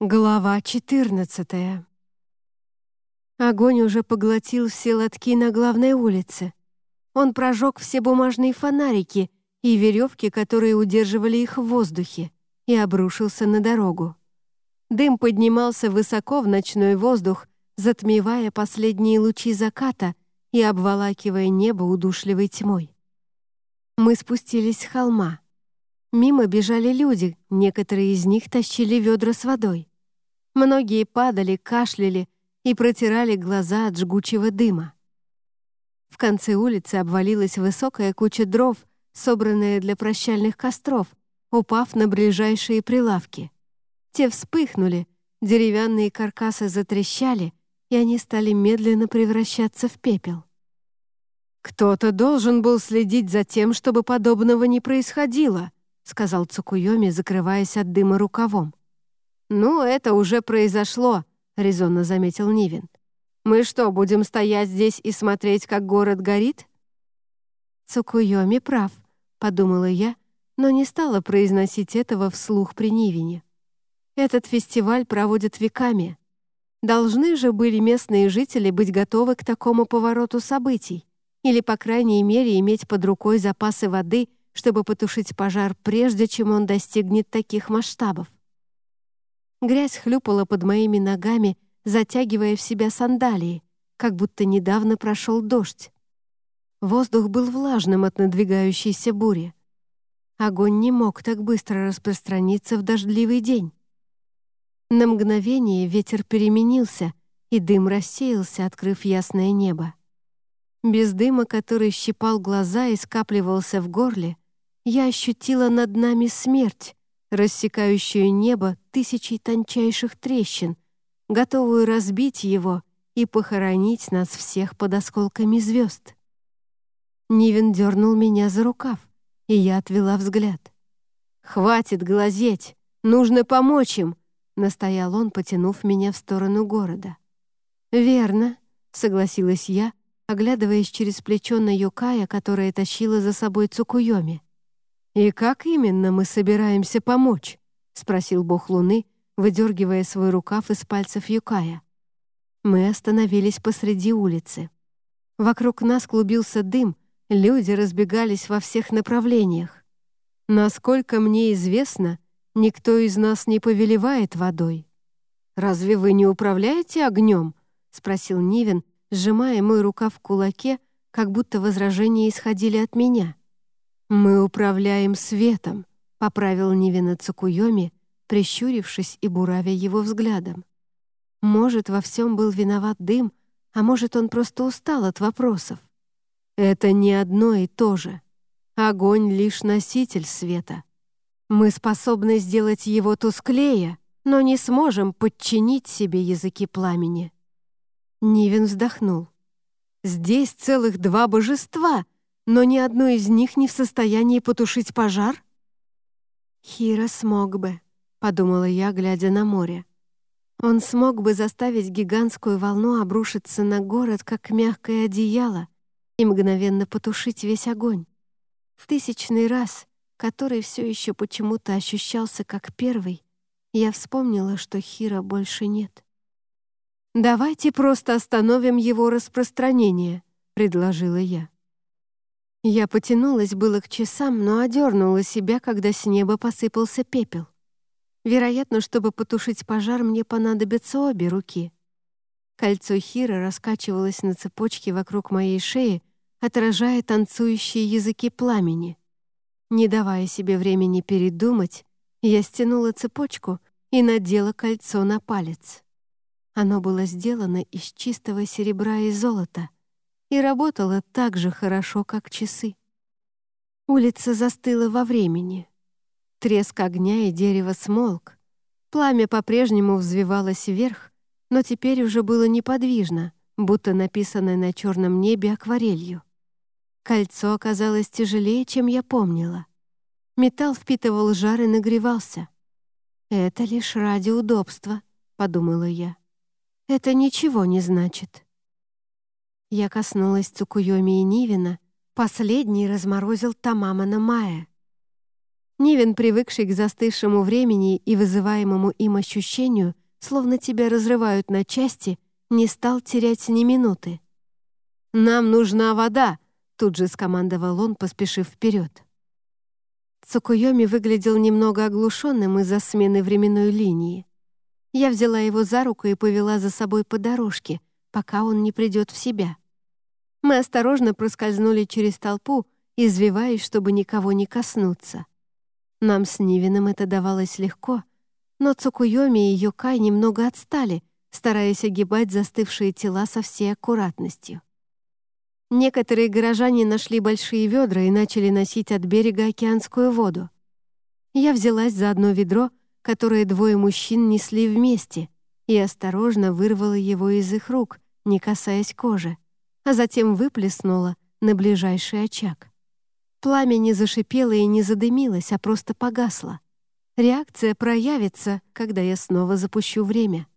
Глава 14 Огонь уже поглотил все лотки на главной улице. Он прожег все бумажные фонарики и веревки, которые удерживали их в воздухе, и обрушился на дорогу. Дым поднимался высоко в ночной воздух, затмевая последние лучи заката и обволакивая небо удушливой тьмой. Мы спустились с холма. Мимо бежали люди, некоторые из них тащили ведра с водой. Многие падали, кашляли и протирали глаза от жгучего дыма. В конце улицы обвалилась высокая куча дров, собранная для прощальных костров, упав на ближайшие прилавки. Те вспыхнули, деревянные каркасы затрещали, и они стали медленно превращаться в пепел. «Кто-то должен был следить за тем, чтобы подобного не происходило», сказал Цукуйоми, закрываясь от дыма рукавом. «Ну, это уже произошло», — резонно заметил Нивин. «Мы что, будем стоять здесь и смотреть, как город горит?» «Цукуйоми прав», — подумала я, но не стала произносить этого вслух при Нивине. «Этот фестиваль проводят веками. Должны же были местные жители быть готовы к такому повороту событий или, по крайней мере, иметь под рукой запасы воды чтобы потушить пожар, прежде чем он достигнет таких масштабов. Грязь хлюпала под моими ногами, затягивая в себя сандалии, как будто недавно прошел дождь. Воздух был влажным от надвигающейся бури. Огонь не мог так быстро распространиться в дождливый день. На мгновение ветер переменился, и дым рассеялся, открыв ясное небо. Без дыма, который щипал глаза и скапливался в горле, я ощутила над нами смерть, рассекающую небо тысячей тончайших трещин, готовую разбить его и похоронить нас всех под осколками звезд. Нивен дернул меня за рукав, и я отвела взгляд. «Хватит глазеть! Нужно помочь им!» — настоял он, потянув меня в сторону города. «Верно», — согласилась я, оглядываясь через плечо на Юкая, которая тащила за собой Цукуйоми. «И как именно мы собираемся помочь?» — спросил бог Луны, выдергивая свой рукав из пальцев Юкая. Мы остановились посреди улицы. Вокруг нас клубился дым, люди разбегались во всех направлениях. Насколько мне известно, никто из нас не повелевает водой. «Разве вы не управляете огнем?» — спросил Нивен, сжимая мой рукав в кулаке, как будто возражения исходили от меня. «Мы управляем светом», — поправил Нивина Цукуйоми, прищурившись и буравя его взглядом. Может, во всем был виноват дым, а может, он просто устал от вопросов. Это не одно и то же. Огонь — лишь носитель света. Мы способны сделать его тусклее, но не сможем подчинить себе языки пламени. Нивен вздохнул. «Здесь целых два божества!» Но ни одно из них не в состоянии потушить пожар? «Хира смог бы», — подумала я, глядя на море. Он смог бы заставить гигантскую волну обрушиться на город, как мягкое одеяло, и мгновенно потушить весь огонь. В тысячный раз, который все еще почему-то ощущался как первый, я вспомнила, что Хира больше нет. «Давайте просто остановим его распространение», — предложила я. Я потянулась было к часам, но одернула себя, когда с неба посыпался пепел. Вероятно, чтобы потушить пожар, мне понадобятся обе руки. Кольцо Хира раскачивалось на цепочке вокруг моей шеи, отражая танцующие языки пламени. Не давая себе времени передумать, я стянула цепочку и надела кольцо на палец. Оно было сделано из чистого серебра и золота — и работала так же хорошо, как часы. Улица застыла во времени. Треск огня и дерева смолк. Пламя по-прежнему взвивалось вверх, но теперь уже было неподвижно, будто написанное на черном небе акварелью. Кольцо оказалось тяжелее, чем я помнила. Металл впитывал жар и нагревался. «Это лишь ради удобства», — подумала я. «Это ничего не значит». Я коснулась Цукуйоми и Нивина, последний разморозил Тамамана Мая. Нивен, привыкший к застывшему времени и вызываемому им ощущению, словно тебя разрывают на части, не стал терять ни минуты. «Нам нужна вода!» — тут же скомандовал он, поспешив вперед. Цукуйоми выглядел немного оглушенным из-за смены временной линии. Я взяла его за руку и повела за собой по дорожке, пока он не придет в себя. Мы осторожно проскользнули через толпу, извиваясь, чтобы никого не коснуться. Нам с Нивином это давалось легко, но Цукуйоми и Юкай немного отстали, стараясь огибать застывшие тела со всей аккуратностью. Некоторые горожане нашли большие ведра и начали носить от берега океанскую воду. Я взялась за одно ведро, которое двое мужчин несли вместе, и осторожно вырвала его из их рук, не касаясь кожи, а затем выплеснула на ближайший очаг. Пламя не зашипело и не задымилось, а просто погасло. Реакция проявится, когда я снова запущу время.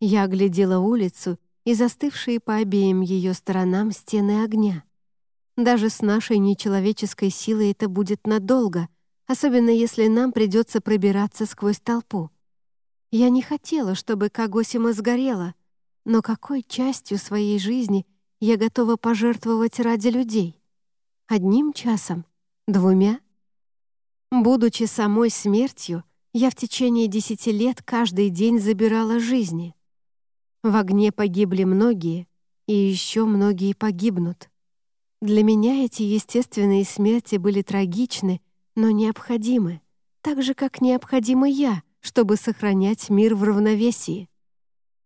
Я оглядела улицу и застывшие по обеим ее сторонам стены огня. Даже с нашей нечеловеческой силой это будет надолго, особенно если нам придется пробираться сквозь толпу. Я не хотела, чтобы Кагосима сгорела, но какой частью своей жизни я готова пожертвовать ради людей? Одним часом? Двумя? Будучи самой смертью, я в течение десяти лет каждый день забирала жизни. В огне погибли многие, и еще многие погибнут. Для меня эти естественные смерти были трагичны, но необходимы, так же, как необходима я, чтобы сохранять мир в равновесии.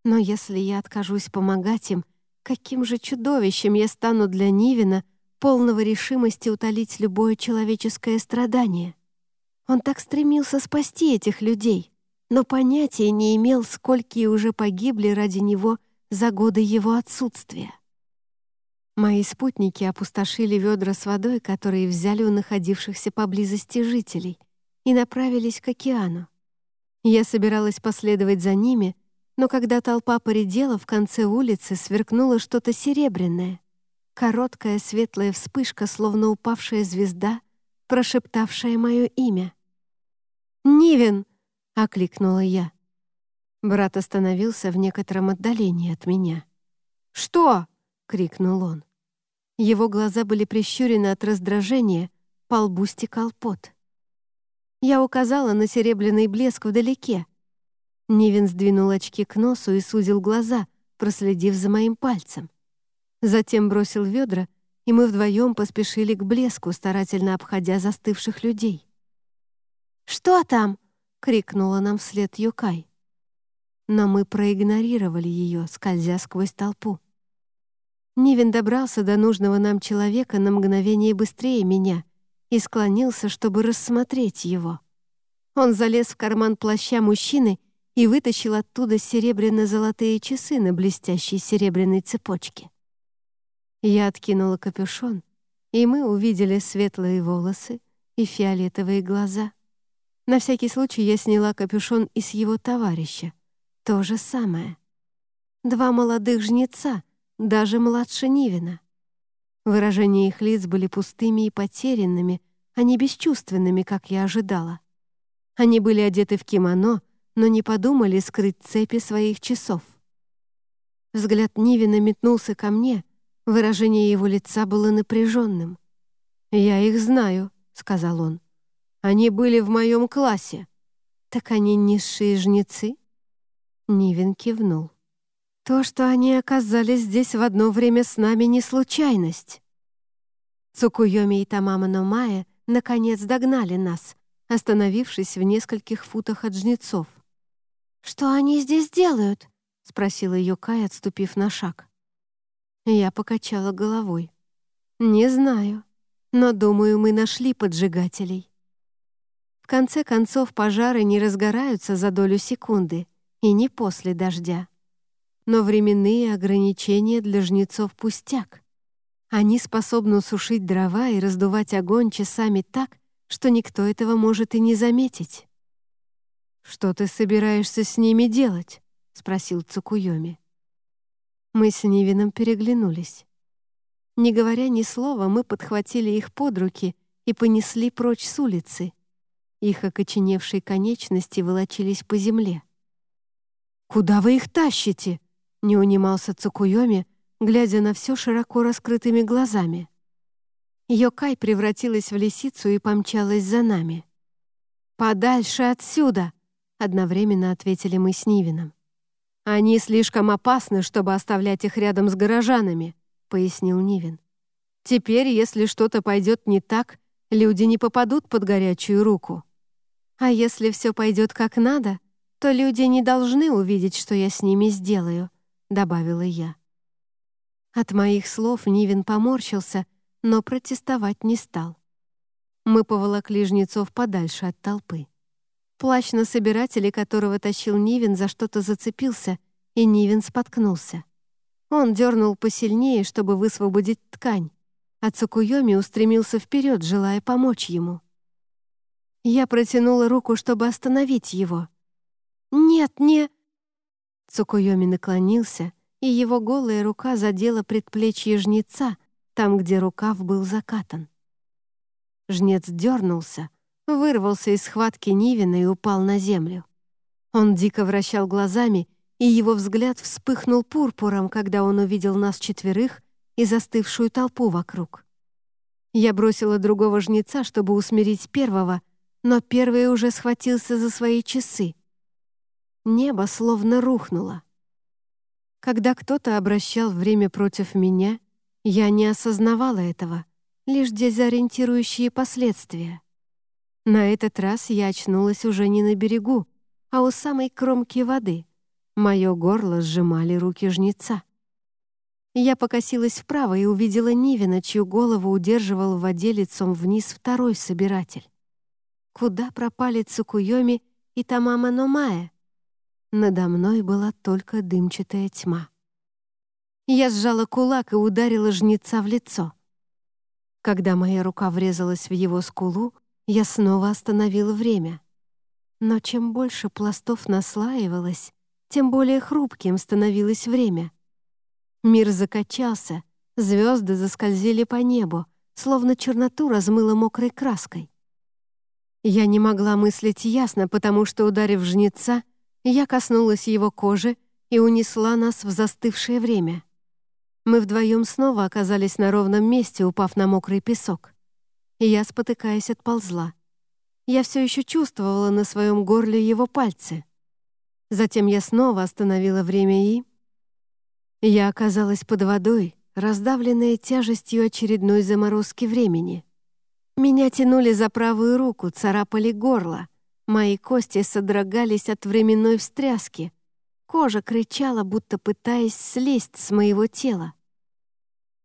Но если я откажусь помогать им, каким же чудовищем я стану для Нивина, полного решимости утолить любое человеческое страдание? Он так стремился спасти этих людей, но понятия не имел, сколькие уже погибли ради него за годы его отсутствия. Мои спутники опустошили ведра с водой, которые взяли у находившихся поблизости жителей, и направились к океану. Я собиралась последовать за ними, но когда толпа поредела, в конце улицы сверкнуло что-то серебряное. Короткая светлая вспышка, словно упавшая звезда, прошептавшая мое имя. «Нивен!» — окликнула я. Брат остановился в некотором отдалении от меня. «Что?» — крикнул он. Его глаза были прищурены от раздражения, по лбу стекал пот. Я указала на серебряный блеск вдалеке. Нивен сдвинул очки к носу и сузил глаза, проследив за моим пальцем. Затем бросил ведра, и мы вдвоем поспешили к блеску, старательно обходя застывших людей. «Что там?» — крикнула нам вслед Юкай. Но мы проигнорировали ее, скользя сквозь толпу. Нивен добрался до нужного нам человека на мгновение быстрее меня и склонился, чтобы рассмотреть его. Он залез в карман плаща мужчины и вытащил оттуда серебряно-золотые часы на блестящей серебряной цепочке. Я откинула капюшон, и мы увидели светлые волосы и фиолетовые глаза — на всякий случай я сняла капюшон и с его товарища. То же самое. Два молодых жнеца, даже младше Нивина. Выражения их лиц были пустыми и потерянными, а не бесчувственными, как я ожидала. Они были одеты в кимоно, но не подумали скрыть цепи своих часов. Взгляд Нивина метнулся ко мне, выражение его лица было напряженным. «Я их знаю», — сказал он. Они были в моем классе. Так они низшие жнецы?» Нивен кивнул. «То, что они оказались здесь в одно время с нами, не случайность». Цукуйоми и Тамама Номая наконец догнали нас, остановившись в нескольких футах от жнецов. «Что они здесь делают?» — спросила Юкай, отступив на шаг. Я покачала головой. «Не знаю, но, думаю, мы нашли поджигателей конце концов, пожары не разгораются за долю секунды и не после дождя. Но временные ограничения для жнецов пустяк. Они способны сушить дрова и раздувать огонь часами так, что никто этого может и не заметить. «Что ты собираешься с ними делать?» — спросил Цукуйоми. Мы с Нивином переглянулись. Не говоря ни слова, мы подхватили их под руки и понесли прочь с улицы — Их окоченевшие конечности волочились по земле. «Куда вы их тащите?» — не унимался Цукуйоми, глядя на все широко раскрытыми глазами. Йокай превратилась в лисицу и помчалась за нами. «Подальше отсюда!» — одновременно ответили мы с Нивином. «Они слишком опасны, чтобы оставлять их рядом с горожанами», — пояснил Нивин. «Теперь, если что-то пойдет не так, люди не попадут под горячую руку. А если все пойдет как надо, то люди не должны увидеть, что я с ними сделаю», — добавила я. От моих слов Нивин поморщился, но протестовать не стал. Мы поволокли жнецов подальше от толпы. Плащ на собирателе, которого тащил Нивин, за что-то зацепился, и Нивин споткнулся. Он дернул посильнее, чтобы высвободить ткань, а Цукуйоми устремился вперед, желая помочь ему. Я протянула руку, чтобы остановить его. «Нет, не...» Цукуйоми наклонился, и его голая рука задела предплечье жнеца, там, где рукав был закатан. Жнец дернулся, вырвался из схватки Нивина и упал на землю. Он дико вращал глазами, и его взгляд вспыхнул пурпуром, когда он увидел нас четверых и застывшую толпу вокруг. Я бросила другого жнеца, чтобы усмирить первого, но первый уже схватился за свои часы. Небо словно рухнуло. Когда кто-то обращал время против меня, я не осознавала этого, лишь дезориентирующие последствия. На этот раз я очнулась уже не на берегу, а у самой кромки воды. Мое горло сжимали руки жнеца. Я покосилась вправо и увидела Нивина, чью голову удерживал в воде лицом вниз второй собиратель. Куда пропали Цукуйоми и Тамама Номая? Надо мной была только дымчатая тьма. Я сжала кулак и ударила жнеца в лицо. Когда моя рука врезалась в его скулу, я снова остановила время. Но чем больше пластов наслаивалось, тем более хрупким становилось время. Мир закачался, звезды заскользили по небу, словно черноту размыло мокрой краской. Я не могла мыслить ясно, потому что, ударив жнеца, я коснулась его кожи и унесла нас в застывшее время. Мы вдвоем снова оказались на ровном месте, упав на мокрый песок. И я, спотыкаясь, отползла. Я все еще чувствовала на своем горле его пальцы. Затем я снова остановила время и... Я оказалась под водой, раздавленная тяжестью очередной заморозки времени. Меня тянули за правую руку, царапали горло, Мои кости содрогались от временной встряски. Кожа кричала, будто пытаясь слезть с моего тела.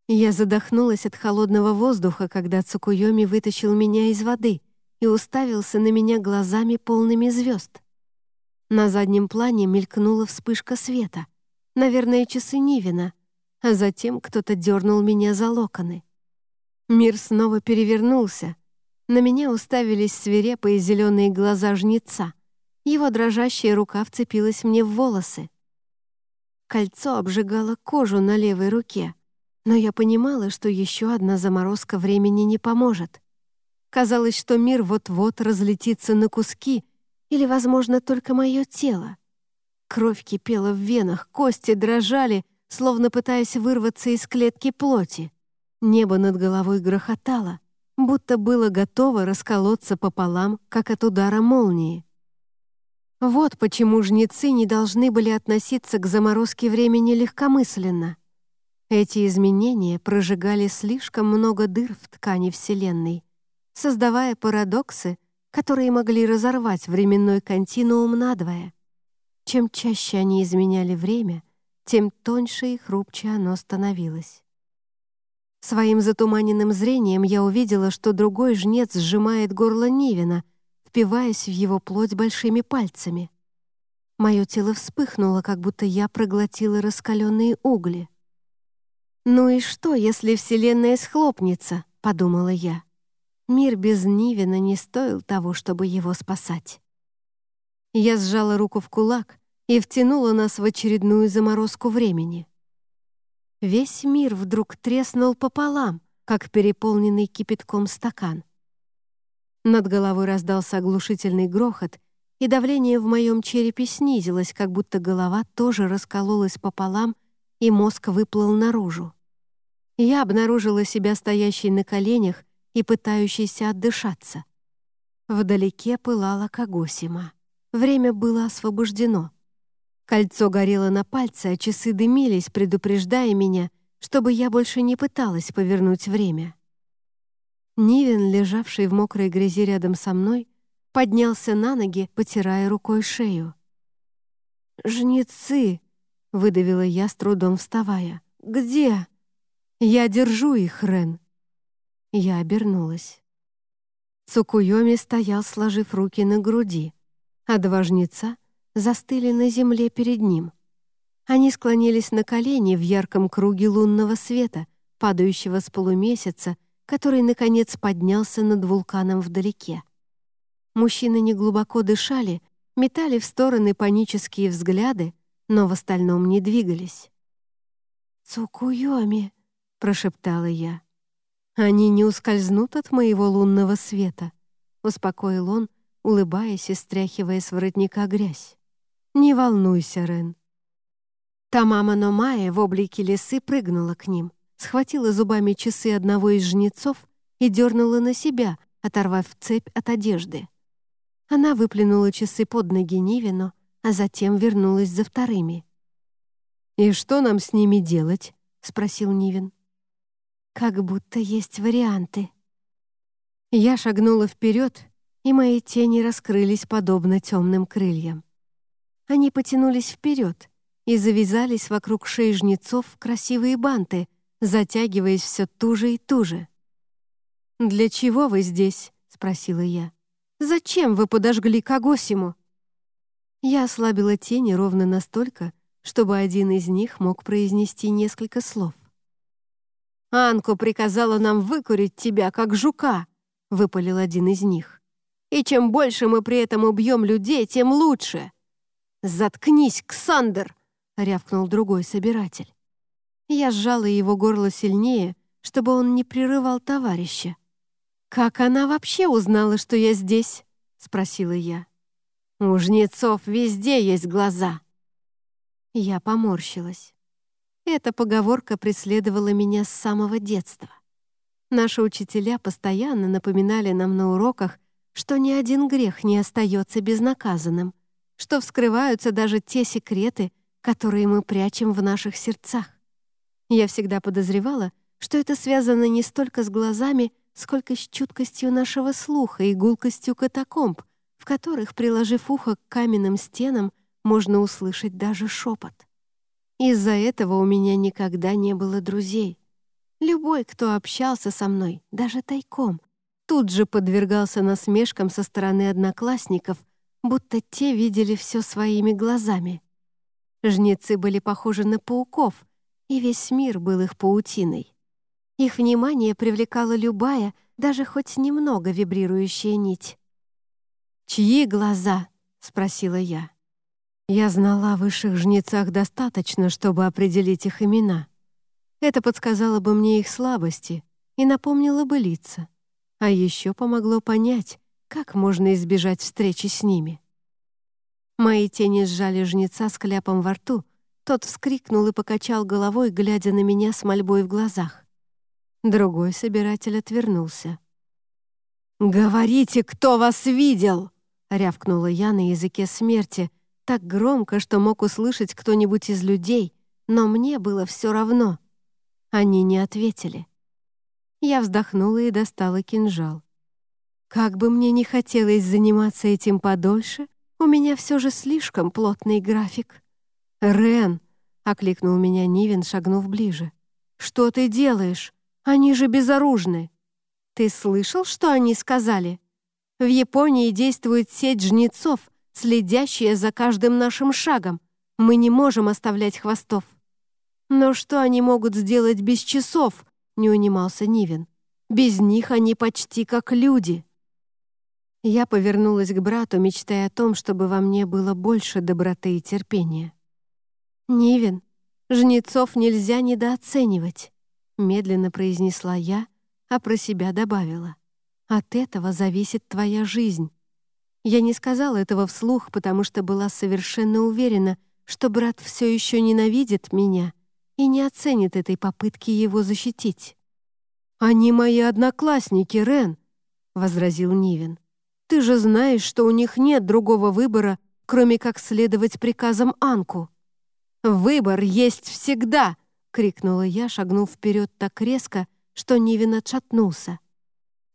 Я задохнулась от холодного воздуха, когда Цукуйоми вытащил меня из воды и уставился на меня глазами полными звезд. На заднем плане мелькнула вспышка света. Наверное, часы Нивина, а затем кто-то дернул меня за локоны. Мир снова перевернулся, на меня уставились свирепые зеленые глаза жнеца. Его дрожащая рука вцепилась мне в волосы. Кольцо обжигало кожу на левой руке, но я понимала, что еще одна заморозка времени не поможет. Казалось, что мир вот-вот разлетится на куски, или, возможно, только мое тело. Кровь кипела в венах, кости дрожали, словно пытаясь вырваться из клетки плоти. Небо над головой грохотало будто было готово расколоться пополам, как от удара молнии. Вот почему жнецы не должны были относиться к заморозке времени легкомысленно. Эти изменения прожигали слишком много дыр в ткани Вселенной, создавая парадоксы, которые могли разорвать временной континуум надвое. Чем чаще они изменяли время, тем тоньше и хрупче оно становилось. Своим затуманенным зрением я увидела, что другой жнец сжимает горло Нивина, впиваясь в его плоть большими пальцами. Мое тело вспыхнуло, как будто я проглотила раскаленные угли. «Ну и что, если Вселенная схлопнется?» — подумала я. Мир без Нивина не стоил того, чтобы его спасать. Я сжала руку в кулак и втянула нас в очередную заморозку времени. Весь мир вдруг треснул пополам, как переполненный кипятком стакан. Над головой раздался оглушительный грохот, и давление в моем черепе снизилось, как будто голова тоже раскололась пополам, и мозг выплыл наружу. Я обнаружила себя стоящей на коленях и пытающейся отдышаться. Вдалеке пылала Кагосима. Время было освобождено. Кольцо горело на пальце, а часы дымились, предупреждая меня, чтобы я больше не пыталась повернуть время. Нивен, лежавший в мокрой грязи рядом со мной, поднялся на ноги, потирая рукой шею. «Жнецы!» — выдавила я, с трудом вставая. «Где?» «Я держу их, Рен!» Я обернулась. Цукуйоми стоял, сложив руки на груди, а два жнеца застыли на земле перед ним. Они склонились на колени в ярком круге лунного света, падающего с полумесяца, который, наконец, поднялся над вулканом вдалеке. Мужчины неглубоко дышали, метали в стороны панические взгляды, но в остальном не двигались. «Цукуйоми», — прошептала я. «Они не ускользнут от моего лунного света», — успокоил он, улыбаясь и стряхивая с воротника грязь. «Не волнуйся, Рен». Тамама Номая в облике лисы прыгнула к ним, схватила зубами часы одного из жнецов и дернула на себя, оторвав цепь от одежды. Она выплюнула часы под ноги Нивину, а затем вернулась за вторыми. «И что нам с ними делать?» — спросил Нивин. «Как будто есть варианты». Я шагнула вперед, и мои тени раскрылись подобно темным крыльям. Они потянулись вперед и завязались вокруг шеи жнецов красивые банты, затягиваясь все туже и туже. «Для чего вы здесь?» — спросила я. «Зачем вы подожгли Кагосиму?» Я ослабила тени ровно настолько, чтобы один из них мог произнести несколько слов. «Анку приказала нам выкурить тебя, как жука», — выпалил один из них. «И чем больше мы при этом убьем людей, тем лучше». «Заткнись, Ксандер!» — рявкнул другой собиратель. Я сжала его горло сильнее, чтобы он не прерывал товарища. «Как она вообще узнала, что я здесь?» — спросила я. «У жнецов везде есть глаза». Я поморщилась. Эта поговорка преследовала меня с самого детства. Наши учителя постоянно напоминали нам на уроках, что ни один грех не остается безнаказанным — что вскрываются даже те секреты, которые мы прячем в наших сердцах. Я всегда подозревала, что это связано не столько с глазами, сколько с чуткостью нашего слуха и гулкостью катакомб, в которых, приложив ухо к каменным стенам, можно услышать даже шепот. Из-за этого у меня никогда не было друзей. Любой, кто общался со мной, даже тайком, тут же подвергался насмешкам со стороны одноклассников — будто те видели все своими глазами. Жнецы были похожи на пауков, и весь мир был их паутиной. Их внимание привлекала любая, даже хоть немного вибрирующая нить. «Чьи глаза?» — спросила я. Я знала о высших жнецах достаточно, чтобы определить их имена. Это подсказало бы мне их слабости и напомнило бы лица. А еще помогло понять, как можно избежать встречи с ними? Мои тени сжали жнеца с кляпом во рту. Тот вскрикнул и покачал головой, глядя на меня с мольбой в глазах. Другой собиратель отвернулся. «Говорите, кто вас видел!» — рявкнула я на языке смерти, так громко, что мог услышать кто-нибудь из людей, но мне было все равно. Они не ответили. Я вздохнула и достала кинжал. Как бы мне не хотелось заниматься этим подольше, у меня все же слишком плотный график. «Рен!» — окликнул меня Нивен, шагнув ближе. «Что ты делаешь? Они же безоружны!» «Ты слышал, что они сказали? В Японии действует сеть жнецов, следящая за каждым нашим шагом. Мы не можем оставлять хвостов». «Но что они могут сделать без часов?» — не унимался Нивен. «Без них они почти как люди». Я повернулась к брату, мечтая о том, чтобы во мне было больше доброты и терпения. «Нивен, жнецов нельзя недооценивать», — медленно произнесла я, а про себя добавила. От этого зависит твоя жизнь. Я не сказала этого вслух, потому что была совершенно уверена, что брат все еще ненавидит меня и не оценит этой попытки его защитить. «Они мои одноклассники, Рен», — возразил Нивен. «Ты же знаешь, что у них нет другого выбора, кроме как следовать приказам Анку». «Выбор есть всегда!» — крикнула я, шагнув вперед так резко, что Нивен отшатнулся.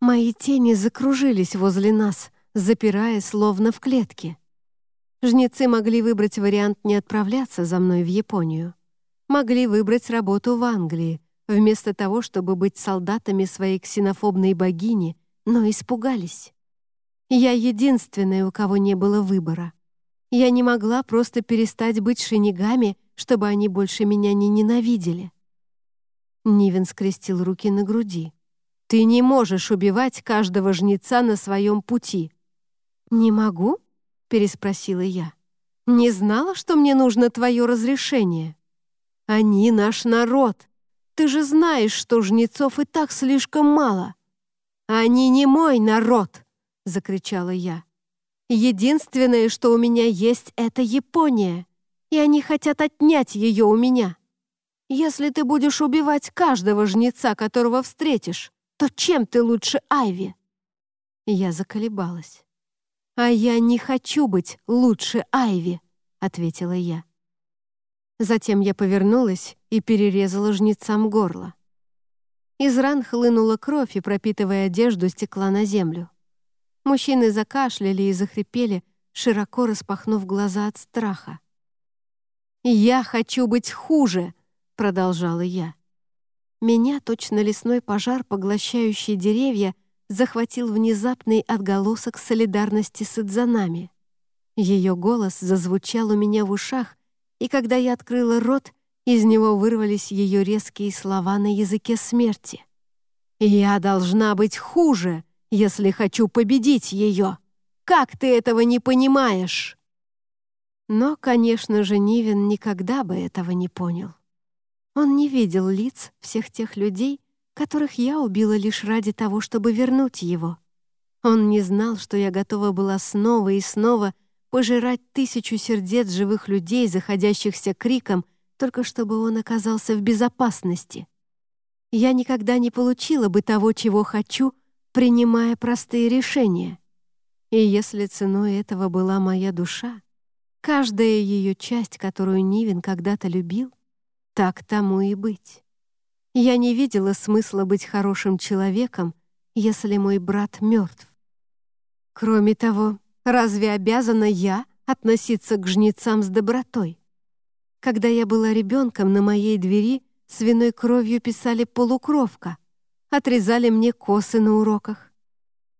Мои тени закружились возле нас, запирая словно в клетке. Жнецы могли выбрать вариант не отправляться за мной в Японию. Могли выбрать работу в Англии, вместо того, чтобы быть солдатами своей ксенофобной богини, но испугались. Я единственная, у кого не было выбора. Я не могла просто перестать быть шинигами, чтобы они больше меня не ненавидели. Нивен скрестил руки на груди. Ты не можешь убивать каждого жнеца на своем пути». «Не могу?» — переспросила я. «Не знала, что мне нужно твое разрешение?» «Они наш народ. Ты же знаешь, что жнецов и так слишком мало». «Они не мой народ!» — закричала я. «Единственное, что у меня есть, — это Япония, и они хотят отнять ее у меня. Если ты будешь убивать каждого жнеца, которого встретишь, то чем ты лучше Айви?» Я заколебалась. «А я не хочу быть лучше Айви», — ответила я. Затем я повернулась и перерезала жнецам горло. Из ран хлынула кровь и, пропитывая одежду, стекла на землю. Мужчины закашляли и захрипели, широко распахнув глаза от страха. «Я хочу быть хуже!» — продолжала я. Меня, точно лесной пожар, поглощающий деревья, захватил внезапный отголосок солидарности с Идзанами. Ее голос зазвучал у меня в ушах, и когда я открыла рот, из него вырвались ее резкие слова на языке смерти. «Я должна быть хуже, если хочу победить ее! Как ты этого не понимаешь?» Но, конечно же, Нивен никогда бы этого не понял. Он не видел лиц всех тех людей, которых я убила лишь ради того, чтобы вернуть его. Он не знал, что я готова была снова и снова пожирать тысячу сердец живых людей, заходящихся криком, только чтобы он оказался в безопасности. Я никогда не получила бы того, чего хочу, принимая простые решения. И если ценой этого была моя душа, каждая ее часть, которую Нивин когда-то любил, так тому и быть. Я не видела смысла быть хорошим человеком, если мой брат мертв. Кроме того, разве обязана я относиться к жнецам с добротой? Когда я была ребенком, на моей двери свиной кровью писали «полукровка», отрезали мне косы на уроках.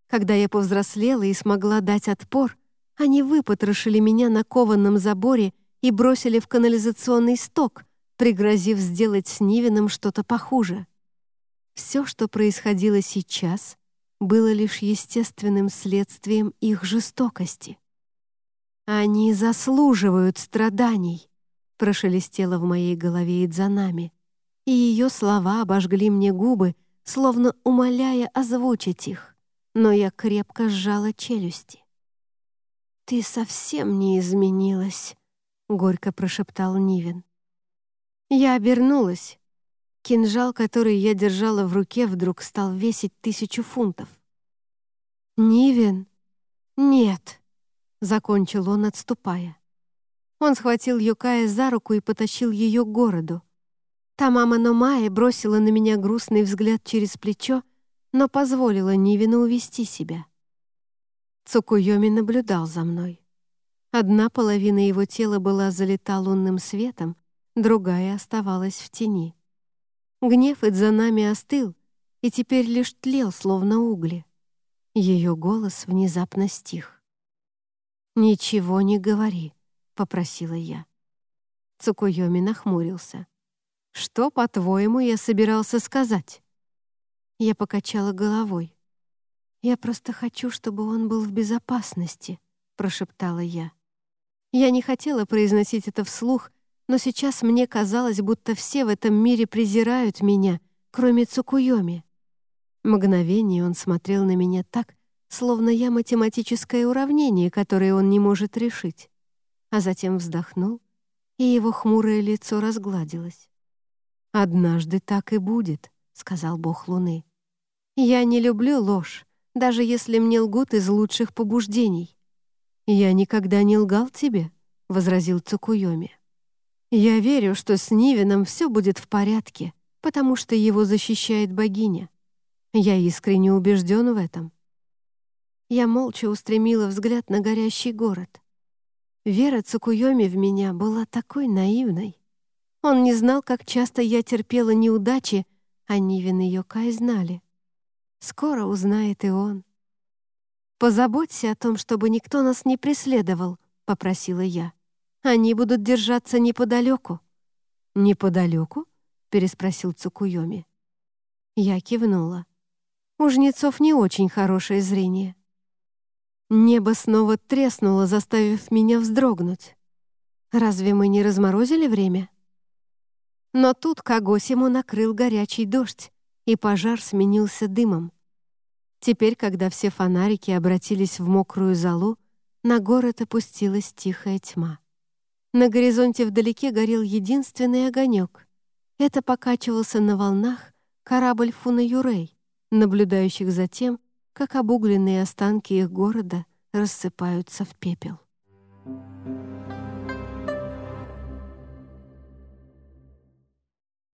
Когда я повзрослела и смогла дать отпор, они выпотрошили меня на кованном заборе и бросили в канализационный сток, пригрозив сделать с Нивином что-то похуже. Все, что происходило сейчас, было лишь естественным следствием их жестокости. «Они заслуживают страданий», — прошелестело в моей голове Идзанами, и ее слова обожгли мне губы, словно умоляя озвучить их, но я крепко сжала челюсти. «Ты совсем не изменилась», — горько прошептал Нивен. Я обернулась. Кинжал, который я держала в руке, вдруг стал весить тысячу фунтов. «Нивен?» «Нет», — закончил он, отступая. Он схватил Юкая за руку и потащил ее к городу. Тамама Номая бросила на меня грустный взгляд через плечо, но позволила Нивину увести себя. Цукуйоми наблюдал за мной. Одна половина его тела была залита лунным светом, другая оставалась в тени. Гнев Идзанами остыл и теперь лишь тлел, словно угли. Ее голос внезапно стих. «Ничего не говори», — попросила я. Цукуйоми нахмурился. «Что, по-твоему, я собирался сказать?» Я покачала головой. «Я просто хочу, чтобы он был в безопасности», — прошептала я. Я не хотела произносить это вслух, но сейчас мне казалось, будто все в этом мире презирают меня, кроме Цукуйоми. Мгновение он смотрел на меня так, словно я математическое уравнение, которое он не может решить, а затем вздохнул, и его хмурое лицо разгладилось. «Однажды так и будет», — сказал бог Луны. «Я не люблю ложь, даже если мне лгут из лучших побуждений». «Я никогда не лгал тебе», — возразил Цукуйоми. «Я верю, что с Нивином все будет в порядке, потому что его защищает богиня. Я искренне убежден в этом». Я молча устремила взгляд на горящий город. Вера Цукуйоми в меня была такой наивной. Он не знал, как часто я терпела неудачи, а Нивин и Йокай знали. Скоро узнает и он. «Позаботься о том, чтобы никто нас не преследовал», — попросила я. «Они будут держаться неподалеку». «Неподалеку?» — переспросил Цукуйоми. Я кивнула. У жнецов не очень хорошее зрение. Небо снова треснуло, заставив меня вздрогнуть. Разве мы не разморозили время? Но тут Кагосиму накрыл горячий дождь, и пожар сменился дымом. Теперь, когда все фонарики обратились в мокрую золу, на город опустилась тихая тьма. На горизонте вдалеке горел единственный огонек. Это покачивался на волнах корабль Фуна-Юрей, наблюдающих за тем, как обугленные останки их города рассыпаются в пепел.